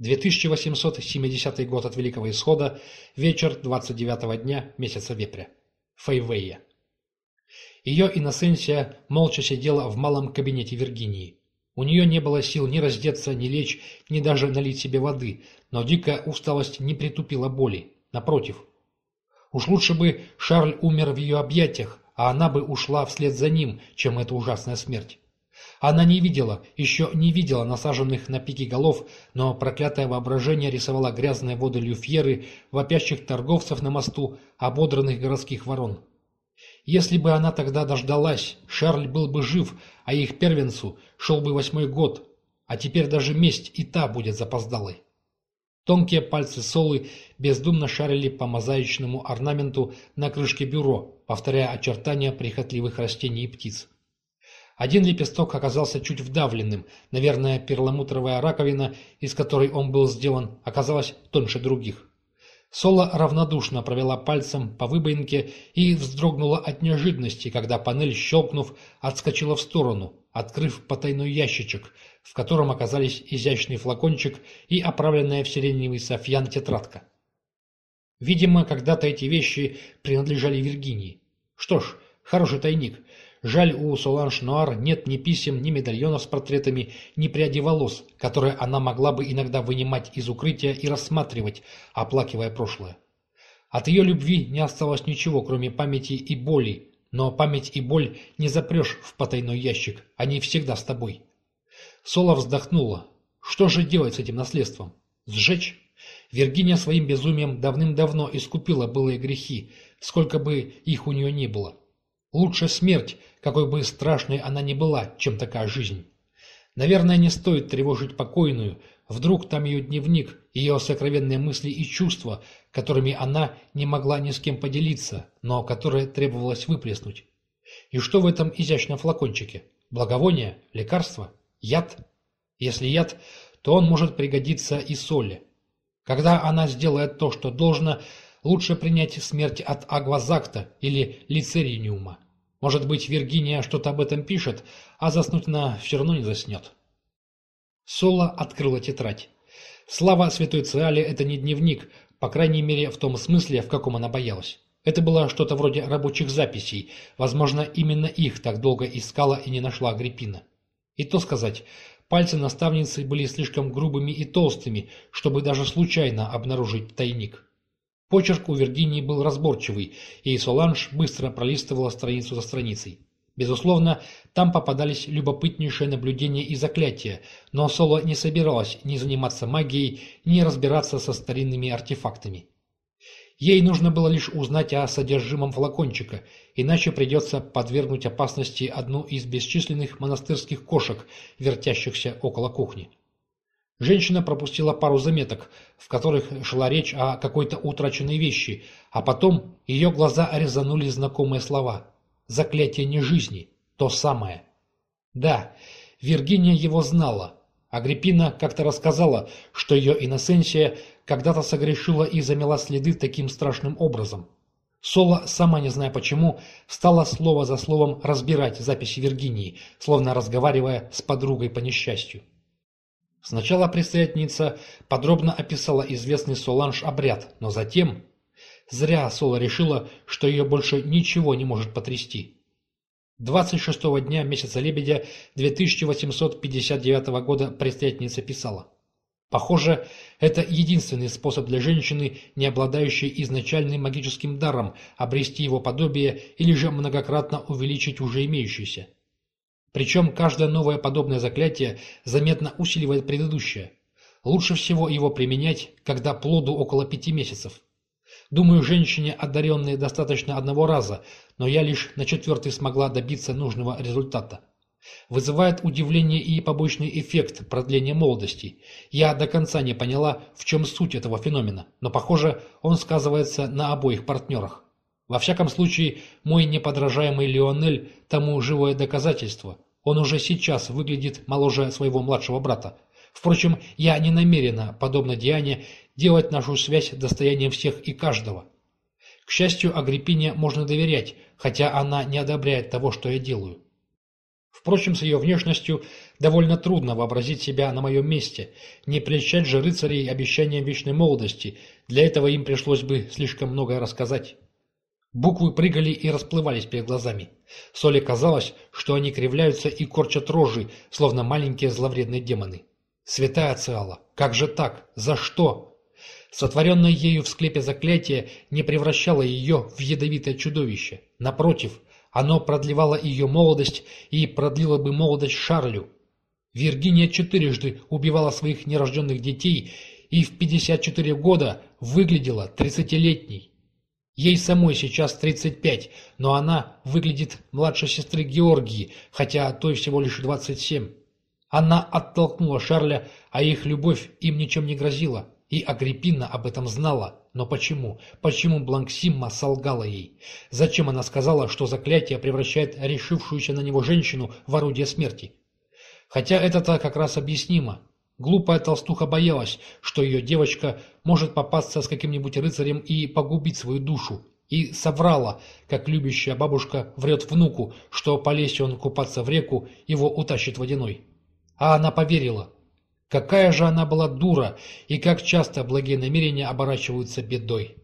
2870 год от Великого Исхода, вечер 29 дня месяца Вепря. Фейвея. Ее иносенсия молча сидела в малом кабинете Виргинии. У нее не было сил ни раздеться, ни лечь, ни даже налить себе воды, но дикая усталость не притупила боли. Напротив. Уж лучше бы Шарль умер в ее объятиях, а она бы ушла вслед за ним, чем эта ужасная смерть. Она не видела, еще не видела насаженных на пике голов, но проклятое воображение рисовало грязные воды люфьеры, вопящих торговцев на мосту, ободранных городских ворон. Если бы она тогда дождалась, Шарль был бы жив, а их первенцу шел бы восьмой год, а теперь даже месть и та будет запоздалой. Тонкие пальцы Солы бездумно шарили по мозаичному орнаменту на крышке бюро, повторяя очертания прихотливых растений и птиц. Один лепесток оказался чуть вдавленным, наверное, перламутровая раковина, из которой он был сделан, оказалась тоньше других. Соло равнодушно провела пальцем по выбоинке и вздрогнула от неожиданности, когда панель, щелкнув, отскочила в сторону, открыв потайной ящичек, в котором оказались изящный флакончик и оправленная в сиреневый софьян тетрадка. Видимо, когда-то эти вещи принадлежали Виргинии. Что ж, хороший тайник. Жаль, у Соланж Нуар нет ни писем, ни медальонов с портретами, ни пряди волос, которые она могла бы иногда вынимать из укрытия и рассматривать, оплакивая прошлое. От ее любви не осталось ничего, кроме памяти и боли, но память и боль не запрешь в потайной ящик, они всегда с тобой. Сола вздохнула. Что же делать с этим наследством? Сжечь? Виргиния своим безумием давным-давно искупила былые грехи, сколько бы их у нее ни было. Лучше смерть, какой бы страшной она ни была, чем такая жизнь. Наверное, не стоит тревожить покойную, вдруг там ее дневник, ее сокровенные мысли и чувства, которыми она не могла ни с кем поделиться, но которые требовалось выплеснуть. И что в этом изящном флакончике? Благовоние? Лекарство? Яд? Если яд, то он может пригодиться и соли. Когда она сделает то, что должно, лучше принять смерть от агвазакта или лицериниума. Может быть, Виргиния что-то об этом пишет, а заснуть она все равно не заснет. Соло открыла тетрадь. Слава Святой Циале – это не дневник, по крайней мере, в том смысле, в каком она боялась. Это было что-то вроде рабочих записей, возможно, именно их так долго искала и не нашла Агриппина. И то сказать, пальцы наставницы были слишком грубыми и толстыми, чтобы даже случайно обнаружить тайник. Почерк у Виргинии был разборчивый, и Соланж быстро пролистывала страницу за страницей. Безусловно, там попадались любопытнейшие наблюдения и заклятия, но Соло не собиралась ни заниматься магией, ни разбираться со старинными артефактами. Ей нужно было лишь узнать о содержимом флакончика, иначе придется подвергнуть опасности одну из бесчисленных монастырских кошек, вертящихся около кухни. Женщина пропустила пару заметок, в которых шла речь о какой-то утраченной вещи, а потом ее глаза резанули знакомые слова. «Заклятие не жизни. То самое». Да, Виргиния его знала. Агриппина как-то рассказала, что ее иносенсия когда-то согрешила и замела следы таким страшным образом. Соло, сама не зная почему, стала слово за словом разбирать записи Виргинии, словно разговаривая с подругой по несчастью. Сначала предстоятельница подробно описала известный Соланж обряд, но затем... Зря Сола решила, что ее больше ничего не может потрясти. 26-го дня месяца Лебедя 2859 года предстоятельница писала. Похоже, это единственный способ для женщины, не обладающей изначальным магическим даром, обрести его подобие или же многократно увеличить уже имеющийся. Причем каждое новое подобное заклятие заметно усиливает предыдущее. Лучше всего его применять, когда плоду около пяти месяцев. Думаю, женщине, одаренной достаточно одного раза, но я лишь на четвертый смогла добиться нужного результата. Вызывает удивление и побочный эффект продления молодости. Я до конца не поняла, в чем суть этого феномена, но, похоже, он сказывается на обоих партнерах. Во всяком случае, мой неподражаемый Леонель тому живое доказательство. Он уже сейчас выглядит моложе своего младшего брата. Впрочем, я не намерена, подобно Диане, делать нашу связь достоянием всех и каждого. К счастью, Агриппине можно доверять, хотя она не одобряет того, что я делаю. Впрочем, с ее внешностью довольно трудно вообразить себя на моем месте. Не прельщать же рыцарей обещанием вечной молодости. Для этого им пришлось бы слишком многое рассказать. Буквы прыгали и расплывались перед глазами. Соле казалось, что они кривляются и корчат рожи, словно маленькие зловредные демоны. Святая Циала, как же так? За что? Сотворенное ею в склепе заклятие не превращало ее в ядовитое чудовище. Напротив, оно продлевало ее молодость и продлило бы молодость Шарлю. Виргиния четырежды убивала своих нерожденных детей и в 54 года выглядела тридцатилетней. Ей самой сейчас 35, но она выглядит младше сестры Георгии, хотя той всего лишь 27. Она оттолкнула Шарля, а их любовь им ничем не грозила. И Агриппина об этом знала. Но почему? Почему Бланксимма солгала ей? Зачем она сказала, что заклятие превращает решившуюся на него женщину в орудие смерти? Хотя это-то как раз объяснимо. Глупая толстуха боялась, что ее девочка может попасться с каким-нибудь рыцарем и погубить свою душу. И соврала, как любящая бабушка врет внуку, что полезет он купаться в реку, его утащит водяной. А она поверила. Какая же она была дура, и как часто благие намерения оборачиваются бедой.